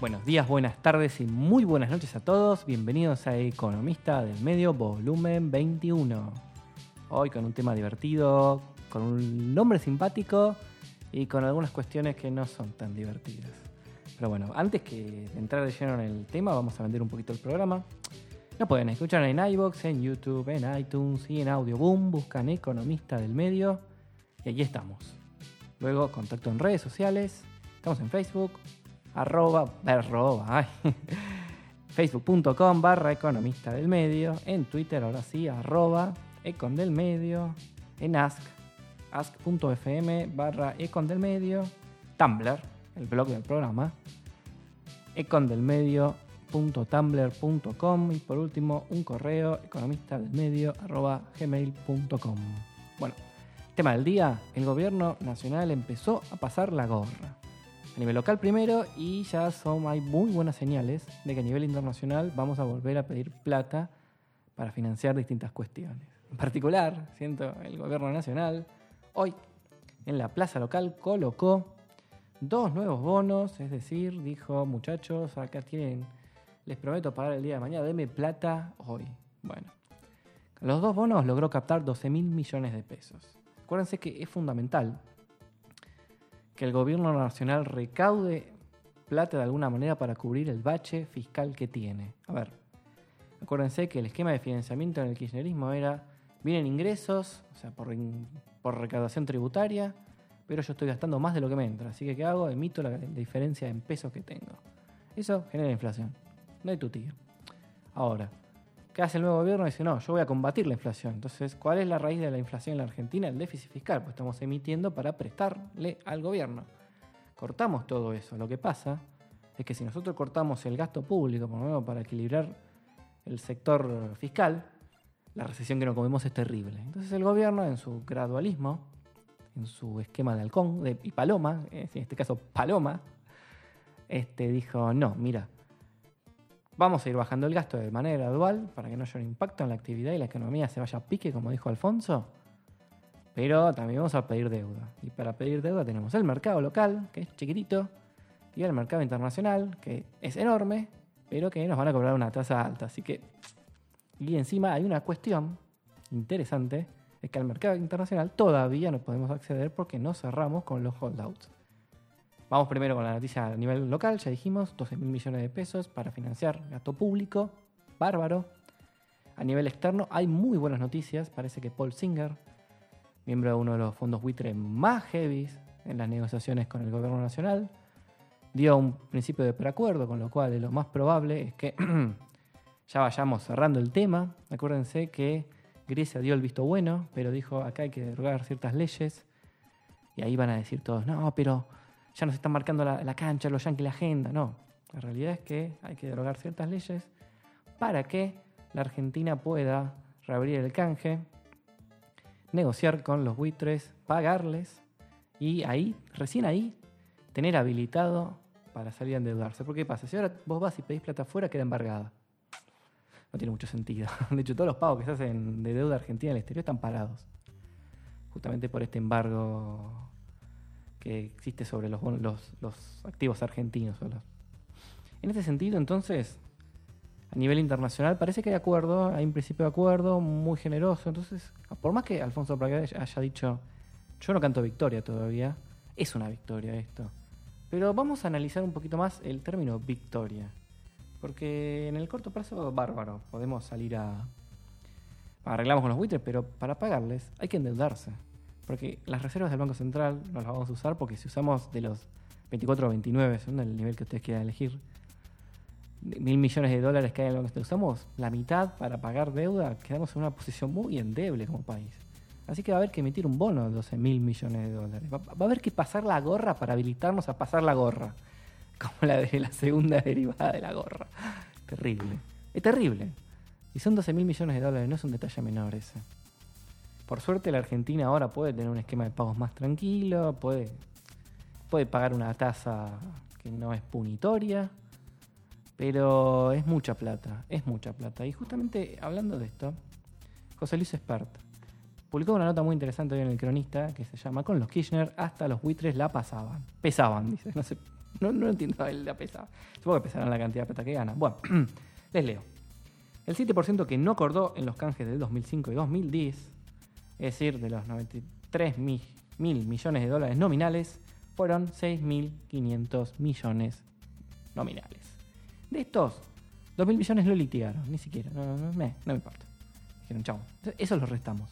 Buenos días, buenas tardes y muy buenas noches a todos. Bienvenidos a Economista del Medio, volumen 21. Hoy con un tema divertido, con un nombre simpático y con algunas cuestiones que no son tan divertidas. Pero bueno, antes que entrar de lleno en el tema, vamos a vender un poquito el programa. Lo pueden escuchar en iBox, en YouTube, en iTunes y en Audioboom. Buscan Economista del Medio y allí estamos. Luego, contacto en redes sociales. Estamos en Facebook, arroba, facebook.com barra economista del medio, en Twitter ahora sí, arroba econ del medio, en ask, ask.fm barra econ del medio, Tumblr, el blog del programa, econdelmedio.tumblr.com y por último un correo economista del medio arroba gmail.com. Bueno, tema del día, el gobierno nacional empezó a pasar la gorra a nivel local primero y ya son, hay muy buenas señales de que a nivel internacional vamos a volver a pedir plata para financiar distintas cuestiones. En particular, siento, el gobierno nacional hoy en la plaza local colocó dos nuevos bonos, es decir, dijo, muchachos, acá tienen, les prometo pagar el día de mañana, denme plata hoy. Bueno, los dos bonos logró captar 12 mil millones de pesos. Acuérdense que es fundamental que el gobierno nacional recaude plata de alguna manera para cubrir el bache fiscal que tiene. A ver, acuérdense que el esquema de financiamiento en el kirchnerismo era, vienen ingresos, o sea, por, recaudación tributaria, pero yo estoy gastando más de lo que me entra, así que ¿qué hago? Emito la, diferencia en pesos que tengo. Eso genera inflación. No hay tu tío. Ahora, ¿Qué hace el nuevo gobierno? Dice, no, yo voy a combatir la inflación. Entonces, ¿cuál es la raíz de la inflación en la Argentina? El déficit fiscal, pues estamos emitiendo para prestarle al gobierno. Cortamos todo eso. Lo que pasa es que si nosotros cortamos el gasto público, por ejemplo, para equilibrar el sector fiscal, la recesión que nos comemos es terrible. Entonces el gobierno, en su gradualismo, en su esquema de halcón de, y paloma, en este caso paloma, este, dijo, no, mira, Vamos a ir bajando el gasto de manera gradual para que no haya un impacto en la actividad y la economía se vaya a pique, como dijo Alfonso. Pero también vamos a pedir deuda. Y para pedir deuda tenemos el mercado local, que es chiquitito, y el mercado internacional, que es enorme, pero que nos van a cobrar una tasa alta. Así que, y encima hay una cuestión interesante, es que al mercado internacional todavía no podemos acceder porque no cerramos con los holdouts. Vamos primero con la noticia a nivel local, ya dijimos, 12 mil millones de pesos para financiar gasto público, bárbaro. A nivel externo hay muy buenas noticias, parece que Paul Singer, miembro de uno de los fondos buitre más heavies en las negociaciones con el gobierno nacional, dio un principio de preacuerdo, con lo cual lo más probable es que ya vayamos cerrando el tema. Acuérdense que Grecia dio el visto bueno, pero dijo acá hay que derogar ciertas leyes. Y ahí van a decir todos, no, pero ya nos están marcando la, cancha, los yankees, la agenda. No, la realidad es que hay que derogar ciertas leyes para que la Argentina pueda reabrir el canje, negociar con los buitres, pagarles y ahí, recién ahí, tener habilitado para salir a endeudarse. ¿Por qué pasa? Si ahora vos vas y pedís plata afuera, queda embargada. No tiene mucho sentido. De hecho, todos los pagos que se hacen de deuda argentina en el exterior están parados. Justamente por este embargo que existe sobre los, los, activos argentinos. En este sentido, entonces, a nivel internacional parece que hay acuerdo, hay un principio de acuerdo muy generoso. Entonces, por más que Alfonso Praga haya dicho, yo no canto victoria todavía, es una victoria esto. Pero vamos a analizar un poquito más el término victoria. Porque en el corto plazo, bárbaro, podemos salir a... Arreglamos con los buitres, pero para pagarles hay que endeudarse. Porque las reservas del Banco Central no las vamos a usar porque si usamos de los 24 o 29, según el nivel que ustedes quieran elegir, mil millones de dólares que hay en el Banco Central, usamos la mitad para pagar deuda, quedamos en una posición muy endeble como país. Así que va a haber que emitir un bono de 12 mil millones de dólares. Va, a haber que pasar la gorra para habilitarnos a pasar la gorra. Como la de la segunda derivada de la gorra. Terrible. Es terrible. Y son 12 mil millones de dólares, no es un detalle menor ese. Por suerte la Argentina ahora puede tener un esquema de pagos más tranquilo, puede, puede pagar una tasa que no es punitoria, pero es mucha plata, es mucha plata. Y justamente hablando de esto, José Luis Espert publicó una nota muy interesante hoy en el cronista que se llama Con los Kirchner hasta los buitres la pasaban. Pesaban, dice. No sé No, no entiendo el de pesa. Supongo que pesarán la cantidad de plata que ganan. Bueno, les leo. El 7% que no acordó en los canjes del 2005 y 2010, es decir, de los 93 mil, millones de dólares nominales, fueron 6.500 millones nominales. De estos, 2.000 millones lo litigaron, ni siquiera, no, no, me, no me importa. Dijeron, chao. Eso lo restamos.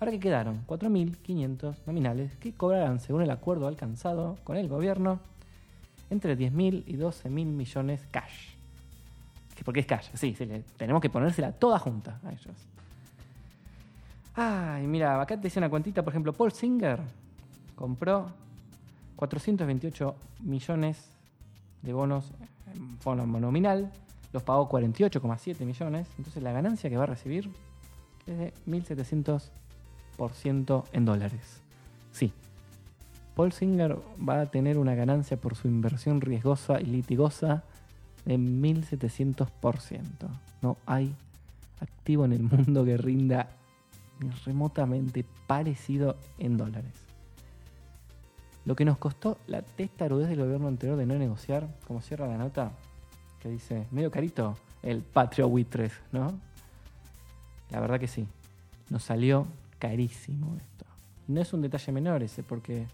Ahora que quedaron 4.500 nominales que cobrarán según el acuerdo alcanzado con el gobierno entre 10.000 y 12.000 millones cash. Porque es cash, sí, sí tenemos que ponérsela toda junta a ellos. Ay, mira, acá te dice una cuentita, por ejemplo, Paul Singer compró 428 millones de bonos en fondo nominal, los pagó 48,7 millones, entonces la ganancia que va a recibir es de 1.700% en dólares. Sí, Paul Singer va a tener una ganancia por su inversión riesgosa y litigosa de 1700%. No hay activo en el mundo que rinda remotamente parecido en dólares. Lo que nos costó la testarudez del gobierno anterior de no negociar, como cierra la nota, que dice, medio carito, el Patrio Witres, ¿no? La verdad que sí, nos salió carísimo esto. No es un detalle menor ese, porque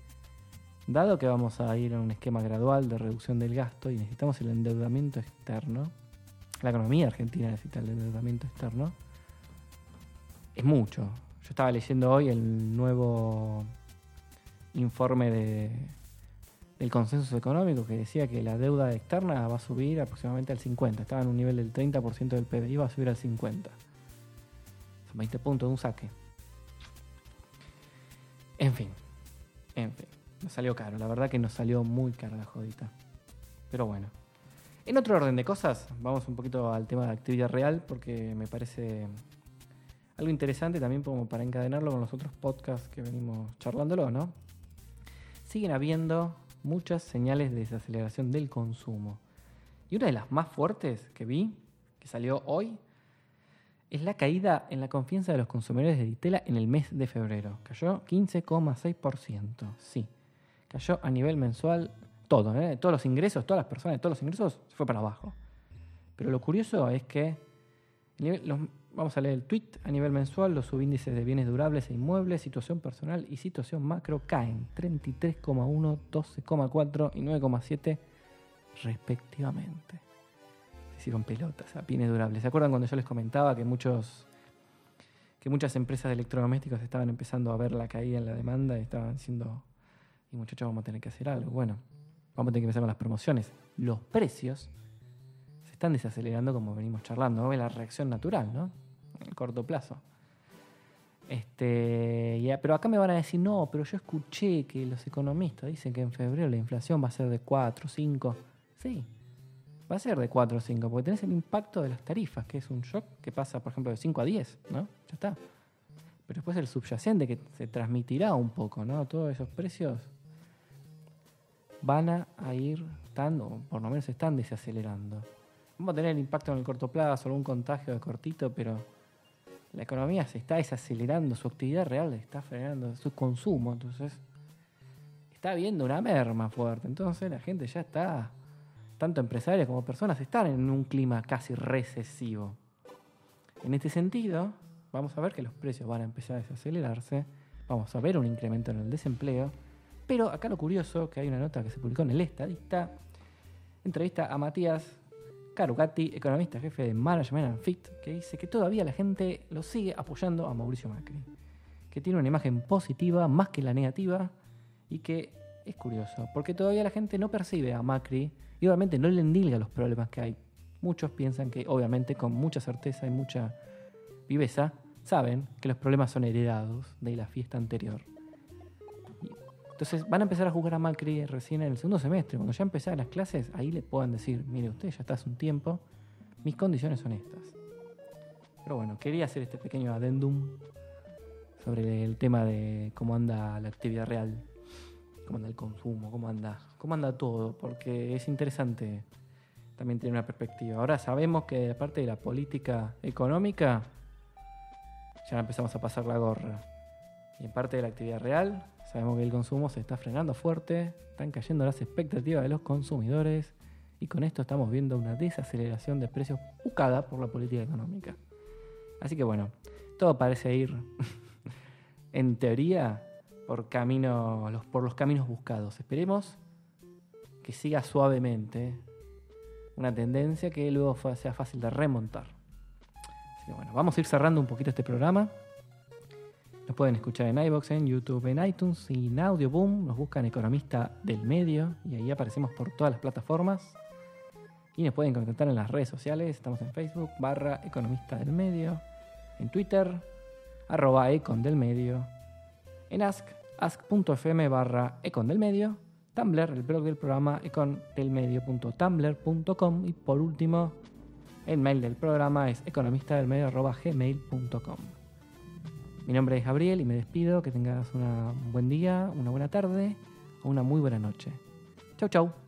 Dado que vamos a ir a un esquema gradual de reducción del gasto y necesitamos el endeudamiento externo, la economía argentina necesita el endeudamiento externo, es mucho. Yo estaba leyendo hoy el nuevo informe de, del consenso económico que decía que la deuda externa va a subir aproximadamente al 50. Estaba en un nivel del 30% del PBI, va a subir al 50. Son 20 puntos de un saque. En fin, en fin. Nos salió caro, la verdad que nos salió muy cara la jodita. Pero bueno. En otro orden de cosas, vamos un poquito al tema de actividad real, porque me parece algo interesante también como para encadenarlo con los otros podcasts que venimos charlándolo, ¿no? Siguen habiendo muchas señales de desaceleración del consumo. Y una de las más fuertes que vi, que salió hoy, es la caída en la confianza de los consumidores de Ditela en el mes de febrero. Cayó 15,6%. Sí, cayó a nivel mensual todo, ¿eh? todos los ingresos, todas las personas, todos los ingresos se fue para abajo. Pero lo curioso es que, vamos a leer el tweet, a nivel mensual los subíndices de bienes durables e inmuebles, situación personal y situación macro caen 33,1, 12,4 y 9,7 respectivamente. Se hicieron pelotas a bienes durables. ¿Se acuerdan cuando yo les comentaba que muchos que muchas empresas de electrodomésticos estaban empezando a ver la caída en la demanda y estaban siendo y muchachos, vamos a tener que hacer algo. Bueno, vamos a tener que empezar con las promociones. Los precios se están desacelerando como venimos charlando. Es la reacción natural, ¿no? Corto plazo. Este, pero acá me van a decir, no, pero yo escuché que los economistas dicen que en febrero la inflación va a ser de 4, 5. Sí, va a ser de 4 o 5, porque tenés el impacto de las tarifas, que es un shock que pasa, por ejemplo, de 5 a 10, ¿no? Ya está. Pero después el subyacente que se transmitirá un poco, ¿no? Todos esos precios van a ir estando, por lo menos están desacelerando. Vamos a tener el impacto en el corto plazo, algún contagio de cortito, pero la economía se está desacelerando, su actividad real está frenando, su consumo, entonces está habiendo una merma fuerte. Entonces la gente ya está, tanto empresarios como personas, están en un clima casi recesivo. En este sentido, vamos a ver que los precios van a empezar a desacelerarse, vamos a ver un incremento en el desempleo, pero acá lo curioso, que hay una nota que se publicó en el Estadista, entrevista a Matías Carugati, economista jefe de Management and Fit, que dice que todavía la gente lo sigue apoyando a Mauricio Macri, que tiene una imagen positiva más que la negativa y que es curioso, porque todavía la gente no percibe a Macri y obviamente no le endilga los problemas que hay. Muchos piensan que obviamente con mucha certeza y mucha viveza saben que los problemas son heredados de la fiesta anterior. Entonces van a empezar a jugar a Macri recién en el segundo semestre. Cuando ya empezaran las clases, ahí le puedan decir, mire usted, ya está hace un tiempo, mis condiciones son estas. Pero bueno, quería hacer este pequeño adendum sobre el tema de cómo anda la actividad real, cómo anda el consumo, cómo anda, cómo anda todo, porque es interesante también tener una perspectiva. Ahora sabemos que aparte de la política económica, ya empezamos a pasar la gorra. Y en parte de la actividad real, Sabemos que el consumo se está frenando fuerte, están cayendo las expectativas de los consumidores y con esto estamos viendo una desaceleración de precios buscada por la política económica. Así que bueno, todo parece ir, en teoría, por, camino, los, por los caminos buscados. Esperemos que siga suavemente una tendencia que luego sea fácil de remontar. Así que bueno, vamos a ir cerrando un poquito este programa. Nos pueden escuchar en iBox, en YouTube, en iTunes y en Audioboom. Nos buscan Economista del Medio y ahí aparecemos por todas las plataformas. Y nos pueden contactar en las redes sociales. Estamos en Facebook, barra Economista del Medio. En Twitter, arroba Econ del. En Ask, ask.fm barra Econ del. Tumblr, el blog del programa econdelmedio.tumblr.com. Y por último, el mail del programa es economistadelmedio.gmail.com. Mi nombre es Gabriel y me despido. Que tengas un buen día, una buena tarde o una muy buena noche. Chau, chau.